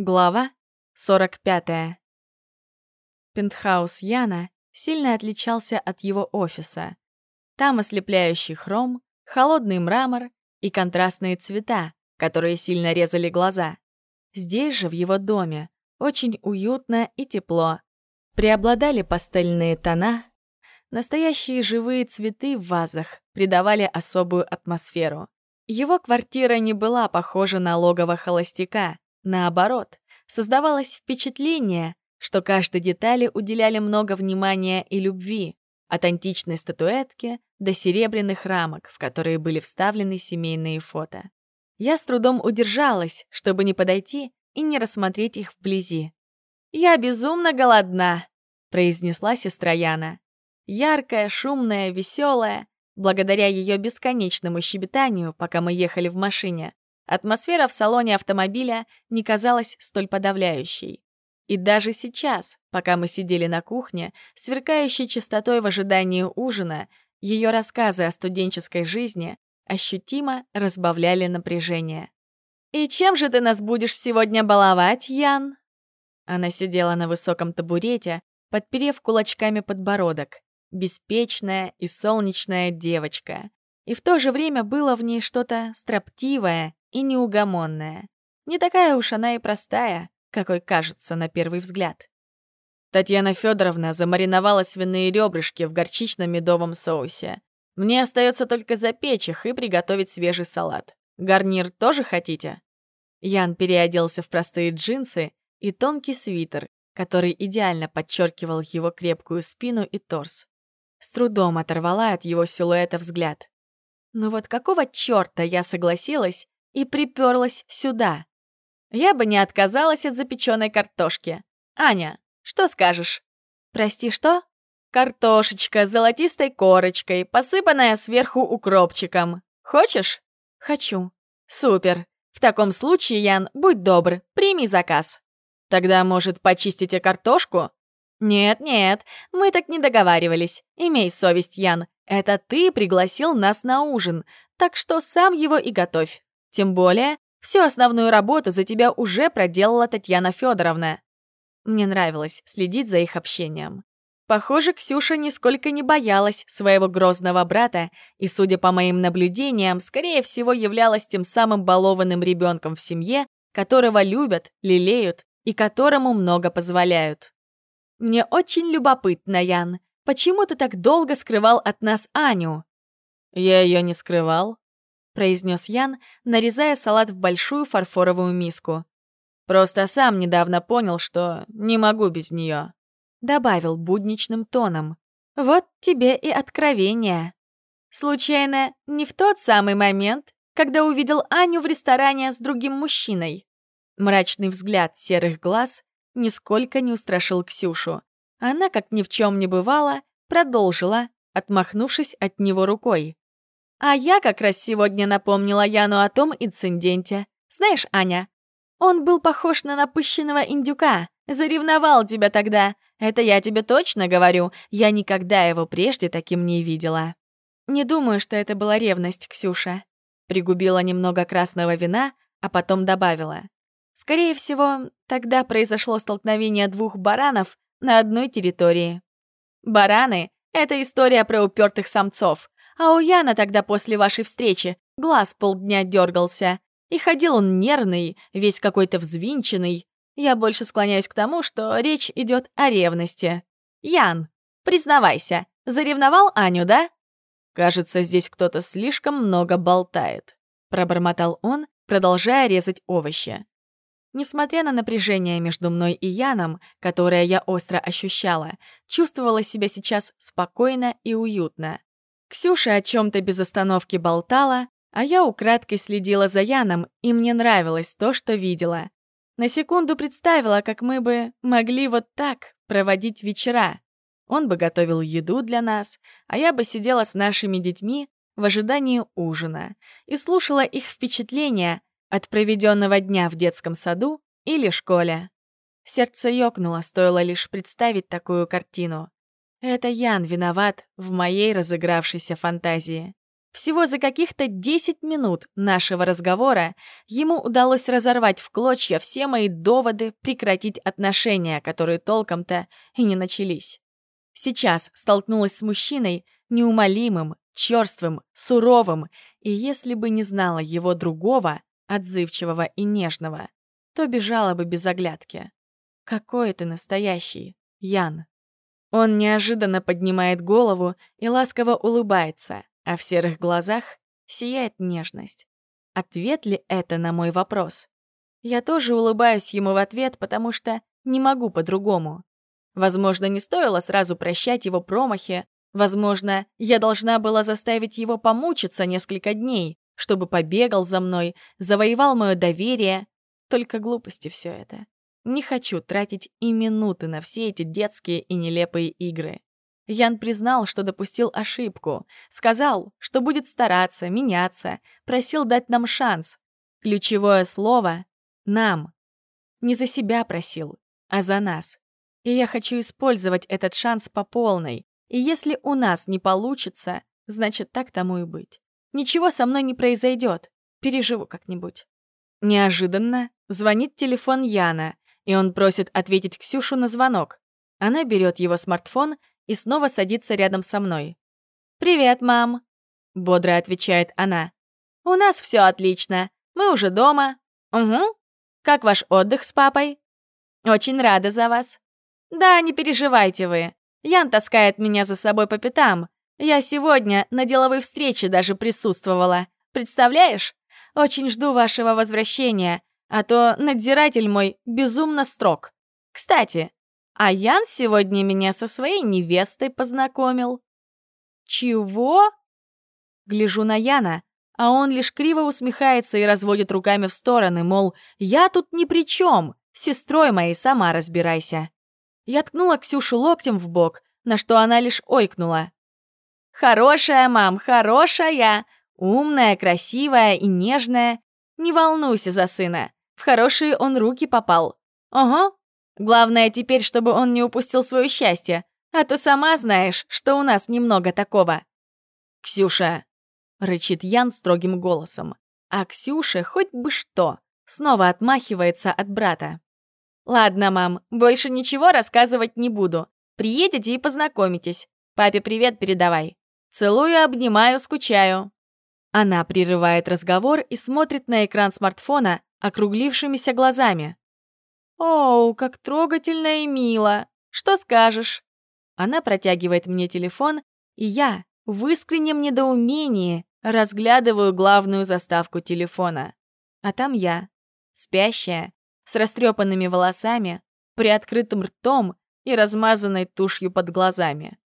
Глава 45. Пентхаус Яна сильно отличался от его офиса. Там ослепляющий хром, холодный мрамор и контрастные цвета, которые сильно резали глаза. Здесь же, в его доме, очень уютно и тепло. Преобладали пастельные тона, настоящие живые цветы в вазах придавали особую атмосферу. Его квартира не была похожа на логово холостяка, Наоборот, создавалось впечатление, что каждой детали уделяли много внимания и любви, от античной статуэтки до серебряных рамок, в которые были вставлены семейные фото. Я с трудом удержалась, чтобы не подойти и не рассмотреть их вблизи. «Я безумно голодна», — произнесла сестра Яна. Яркая, шумная, веселая, благодаря ее бесконечному щебетанию, пока мы ехали в машине, Атмосфера в салоне автомобиля не казалась столь подавляющей. И даже сейчас, пока мы сидели на кухне, сверкающей чистотой в ожидании ужина, ее рассказы о студенческой жизни ощутимо разбавляли напряжение. «И чем же ты нас будешь сегодня баловать, Ян?» Она сидела на высоком табурете, подперев кулачками подбородок. Беспечная и солнечная девочка. И в то же время было в ней что-то строптивое и неугомонная. Не такая уж она и простая, какой кажется на первый взгляд. Татьяна Федоровна замариновала свиные ребрышки в горчично-медовом соусе. Мне остается только запечь их и приготовить свежий салат. Гарнир тоже хотите? Ян переоделся в простые джинсы и тонкий свитер, который идеально подчеркивал его крепкую спину и торс. С трудом оторвала от его силуэта взгляд. Ну вот какого чёрта я согласилась и приперлась сюда. Я бы не отказалась от запеченной картошки. Аня, что скажешь? Прости, что? Картошечка с золотистой корочкой, посыпанная сверху укропчиком. Хочешь? Хочу. Супер. В таком случае, Ян, будь добр, прими заказ. Тогда, может, почистите картошку? Нет-нет, мы так не договаривались. Имей совесть, Ян. Это ты пригласил нас на ужин, так что сам его и готовь. Тем более, всю основную работу за тебя уже проделала Татьяна Федоровна. Мне нравилось следить за их общением. Похоже, Ксюша нисколько не боялась своего грозного брата и, судя по моим наблюдениям, скорее всего являлась тем самым балованным ребенком в семье, которого любят, лелеют и которому много позволяют. Мне очень любопытно, Ян, почему ты так долго скрывал от нас Аню? Я ее не скрывал, произнес Ян, нарезая салат в большую фарфоровую миску. «Просто сам недавно понял, что не могу без нее», — добавил будничным тоном. «Вот тебе и откровение. Случайно не в тот самый момент, когда увидел Аню в ресторане с другим мужчиной?» Мрачный взгляд серых глаз нисколько не устрашил Ксюшу. Она, как ни в чем не бывало, продолжила, отмахнувшись от него рукой. А я как раз сегодня напомнила Яну о том инциденте. Знаешь, Аня, он был похож на напыщенного индюка. Заревновал тебя тогда. Это я тебе точно говорю. Я никогда его прежде таким не видела. Не думаю, что это была ревность, Ксюша. Пригубила немного красного вина, а потом добавила. Скорее всего, тогда произошло столкновение двух баранов на одной территории. Бараны — это история про упертых самцов. А у Яна тогда после вашей встречи глаз полдня дергался. И ходил он нервный, весь какой-то взвинченный. Я больше склоняюсь к тому, что речь идет о ревности. Ян, признавайся, заревновал Аню, да? Кажется, здесь кто-то слишком много болтает, пробормотал он, продолжая резать овощи. Несмотря на напряжение между мной и Яном, которое я остро ощущала, чувствовала себя сейчас спокойно и уютно. Ксюша о чем-то без остановки болтала, а я украдкой следила за Яном, и мне нравилось то, что видела. На секунду представила, как мы бы могли вот так проводить вечера. Он бы готовил еду для нас, а я бы сидела с нашими детьми в ожидании ужина и слушала их впечатления от проведенного дня в детском саду или школе. Сердце ёкнуло, стоило лишь представить такую картину. Это Ян виноват в моей разыгравшейся фантазии. Всего за каких-то 10 минут нашего разговора ему удалось разорвать в клочья все мои доводы прекратить отношения, которые толком-то и не начались. Сейчас столкнулась с мужчиной неумолимым, черствым, суровым, и если бы не знала его другого, отзывчивого и нежного, то бежала бы без оглядки. Какой ты настоящий, Ян. Он неожиданно поднимает голову и ласково улыбается, а в серых глазах сияет нежность. Ответ ли это на мой вопрос? Я тоже улыбаюсь ему в ответ, потому что не могу по-другому. Возможно, не стоило сразу прощать его промахи, возможно, я должна была заставить его помучиться несколько дней, чтобы побегал за мной, завоевал мое доверие. Только глупости все это. Не хочу тратить и минуты на все эти детские и нелепые игры. Ян признал, что допустил ошибку. Сказал, что будет стараться, меняться. Просил дать нам шанс. Ключевое слово — «нам». Не за себя просил, а за нас. И я хочу использовать этот шанс по полной. И если у нас не получится, значит, так тому и быть. Ничего со мной не произойдет. Переживу как-нибудь. Неожиданно звонит телефон Яна, и он просит ответить Ксюшу на звонок. Она берет его смартфон и снова садится рядом со мной. «Привет, мам!» — бодро отвечает она. «У нас все отлично. Мы уже дома. Угу. Как ваш отдых с папой?» «Очень рада за вас». «Да, не переживайте вы. Ян таскает меня за собой по пятам. Я сегодня на деловой встрече даже присутствовала. Представляешь? Очень жду вашего возвращения а то надзиратель мой безумно строг. Кстати, а Ян сегодня меня со своей невестой познакомил. Чего? Гляжу на Яна, а он лишь криво усмехается и разводит руками в стороны, мол, я тут ни при чем, сестрой моей сама разбирайся. Я ткнула Ксюшу локтем в бок, на что она лишь ойкнула. «Хорошая, мам, хорошая! Умная, красивая и нежная. Не волнуйся за сына. В хорошие он руки попал. Ого. Главное теперь, чтобы он не упустил свое счастье. А то сама знаешь, что у нас немного такого. «Ксюша!» — рычит Ян строгим голосом. А Ксюша хоть бы что, снова отмахивается от брата. «Ладно, мам, больше ничего рассказывать не буду. Приедете и познакомитесь. Папе привет передавай. Целую, обнимаю, скучаю». Она прерывает разговор и смотрит на экран смартфона, округлившимися глазами. «Оу, как трогательно и мило! Что скажешь?» Она протягивает мне телефон, и я в искреннем недоумении разглядываю главную заставку телефона. А там я, спящая, с растрепанными волосами, приоткрытым ртом и размазанной тушью под глазами.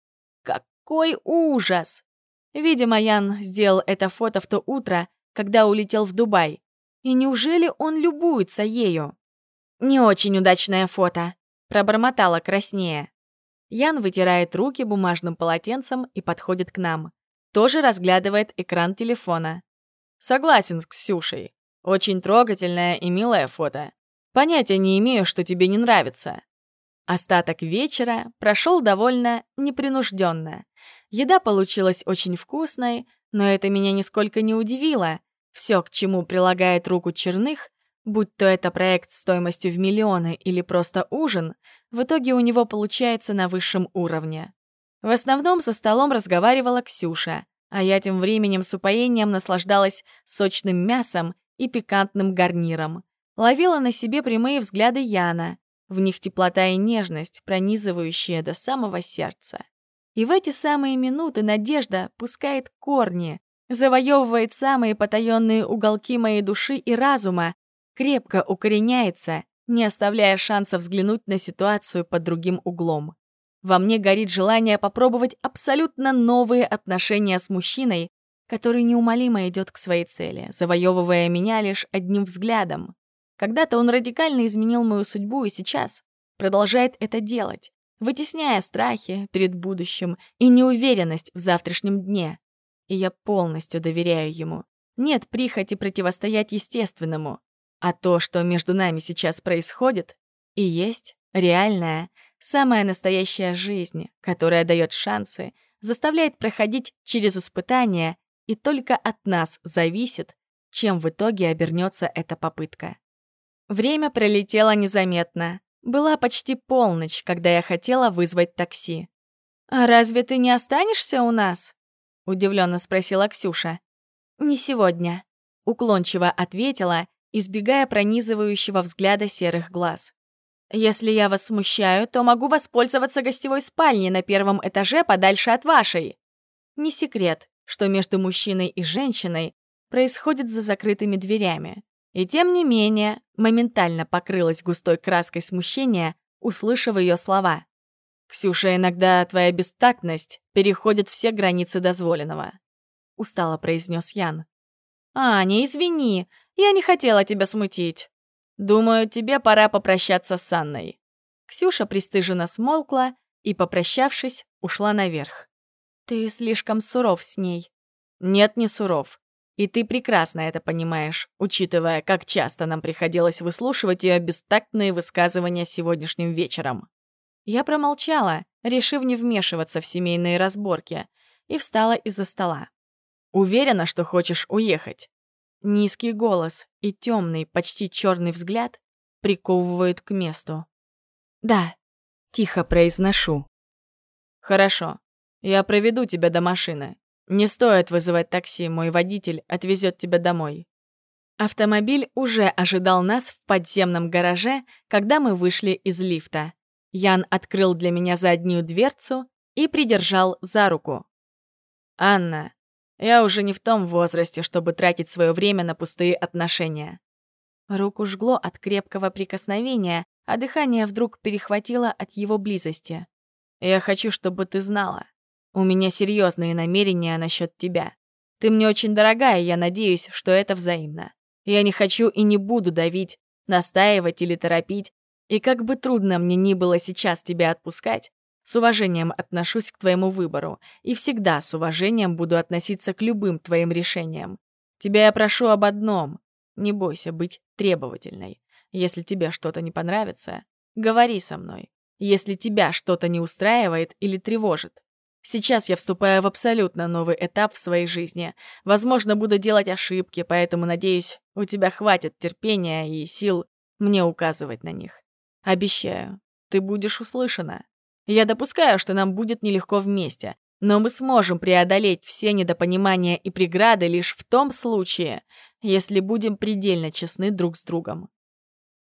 Какой ужас! Видимо, Ян сделал это фото в то утро, когда улетел в Дубай. И неужели он любуется ею? Не очень удачное фото, пробормотала краснее. Ян вытирает руки бумажным полотенцем и подходит к нам. Тоже разглядывает экран телефона. Согласен с Ксюшей. Очень трогательное и милое фото. Понятия не имею, что тебе не нравится. Остаток вечера прошел довольно непринужденно. Еда получилась очень вкусной, но это меня нисколько не удивило. Все, к чему прилагает руку Черных, будь то это проект стоимостью в миллионы или просто ужин, в итоге у него получается на высшем уровне. В основном со столом разговаривала Ксюша, а я тем временем с упоением наслаждалась сочным мясом и пикантным гарниром. Ловила на себе прямые взгляды Яна, в них теплота и нежность, пронизывающая до самого сердца. И в эти самые минуты надежда пускает корни, завоевывает самые потаенные уголки моей души и разума, крепко укореняется, не оставляя шанса взглянуть на ситуацию под другим углом. Во мне горит желание попробовать абсолютно новые отношения с мужчиной, который неумолимо идет к своей цели, завоевывая меня лишь одним взглядом. Когда-то он радикально изменил мою судьбу и сейчас продолжает это делать, вытесняя страхи перед будущим и неуверенность в завтрашнем дне и я полностью доверяю ему. Нет прихоти противостоять естественному. А то, что между нами сейчас происходит, и есть реальная, самая настоящая жизнь, которая дает шансы, заставляет проходить через испытания и только от нас зависит, чем в итоге обернется эта попытка. Время пролетело незаметно. Была почти полночь, когда я хотела вызвать такси. «А разве ты не останешься у нас?» — удивленно спросила Ксюша. «Не сегодня», — уклончиво ответила, избегая пронизывающего взгляда серых глаз. «Если я вас смущаю, то могу воспользоваться гостевой спальней на первом этаже подальше от вашей». Не секрет, что между мужчиной и женщиной происходит за закрытыми дверями. И тем не менее, моментально покрылась густой краской смущения, услышав ее слова. «Ксюша, иногда твоя бестактность переходит все границы дозволенного», — устало произнес Ян. «Аня, извини, я не хотела тебя смутить. Думаю, тебе пора попрощаться с Анной». Ксюша пристыженно смолкла и, попрощавшись, ушла наверх. «Ты слишком суров с ней». «Нет, не суров. И ты прекрасно это понимаешь, учитывая, как часто нам приходилось выслушивать ее бестактные высказывания сегодняшним вечером. Я промолчала, решив не вмешиваться в семейные разборки, и встала из-за стола. Уверена, что хочешь уехать. Низкий голос и темный, почти черный взгляд приковывают к месту. Да, тихо произношу. Хорошо, я проведу тебя до машины. «Не стоит вызывать такси, мой водитель отвезет тебя домой». Автомобиль уже ожидал нас в подземном гараже, когда мы вышли из лифта. Ян открыл для меня заднюю дверцу и придержал за руку. «Анна, я уже не в том возрасте, чтобы тратить свое время на пустые отношения». Руку жгло от крепкого прикосновения, а дыхание вдруг перехватило от его близости. «Я хочу, чтобы ты знала. У меня серьезные намерения насчет тебя. Ты мне очень дорогая, я надеюсь, что это взаимно. Я не хочу и не буду давить, настаивать или торопить. И как бы трудно мне ни было сейчас тебя отпускать, с уважением отношусь к твоему выбору и всегда с уважением буду относиться к любым твоим решениям. Тебя я прошу об одном. Не бойся быть требовательной. Если тебе что-то не понравится, говори со мной. Если тебя что-то не устраивает или тревожит, Сейчас я вступаю в абсолютно новый этап в своей жизни. Возможно, буду делать ошибки, поэтому, надеюсь, у тебя хватит терпения и сил мне указывать на них. Обещаю, ты будешь услышана. Я допускаю, что нам будет нелегко вместе, но мы сможем преодолеть все недопонимания и преграды лишь в том случае, если будем предельно честны друг с другом.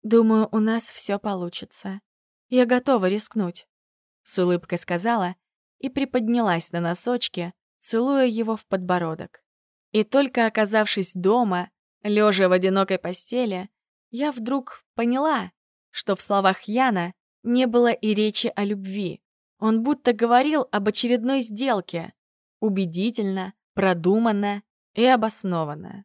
Думаю, у нас все получится. Я готова рискнуть, — с улыбкой сказала, и приподнялась на носочки, целуя его в подбородок. И только оказавшись дома, лежа в одинокой постели, я вдруг поняла, что в словах Яна не было и речи о любви. Он будто говорил об очередной сделке. Убедительно, продуманно и обоснованно.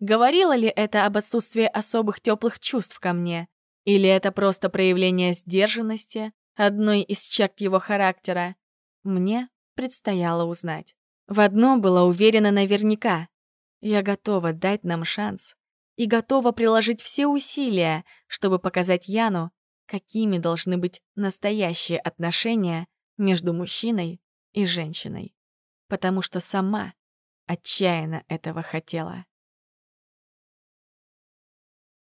Говорило ли это об отсутствии особых теплых чувств ко мне? Или это просто проявление сдержанности, одной из черт его характера? Мне предстояло узнать. В одно была уверена наверняка. Я готова дать нам шанс и готова приложить все усилия, чтобы показать Яну, какими должны быть настоящие отношения между мужчиной и женщиной. Потому что сама отчаянно этого хотела.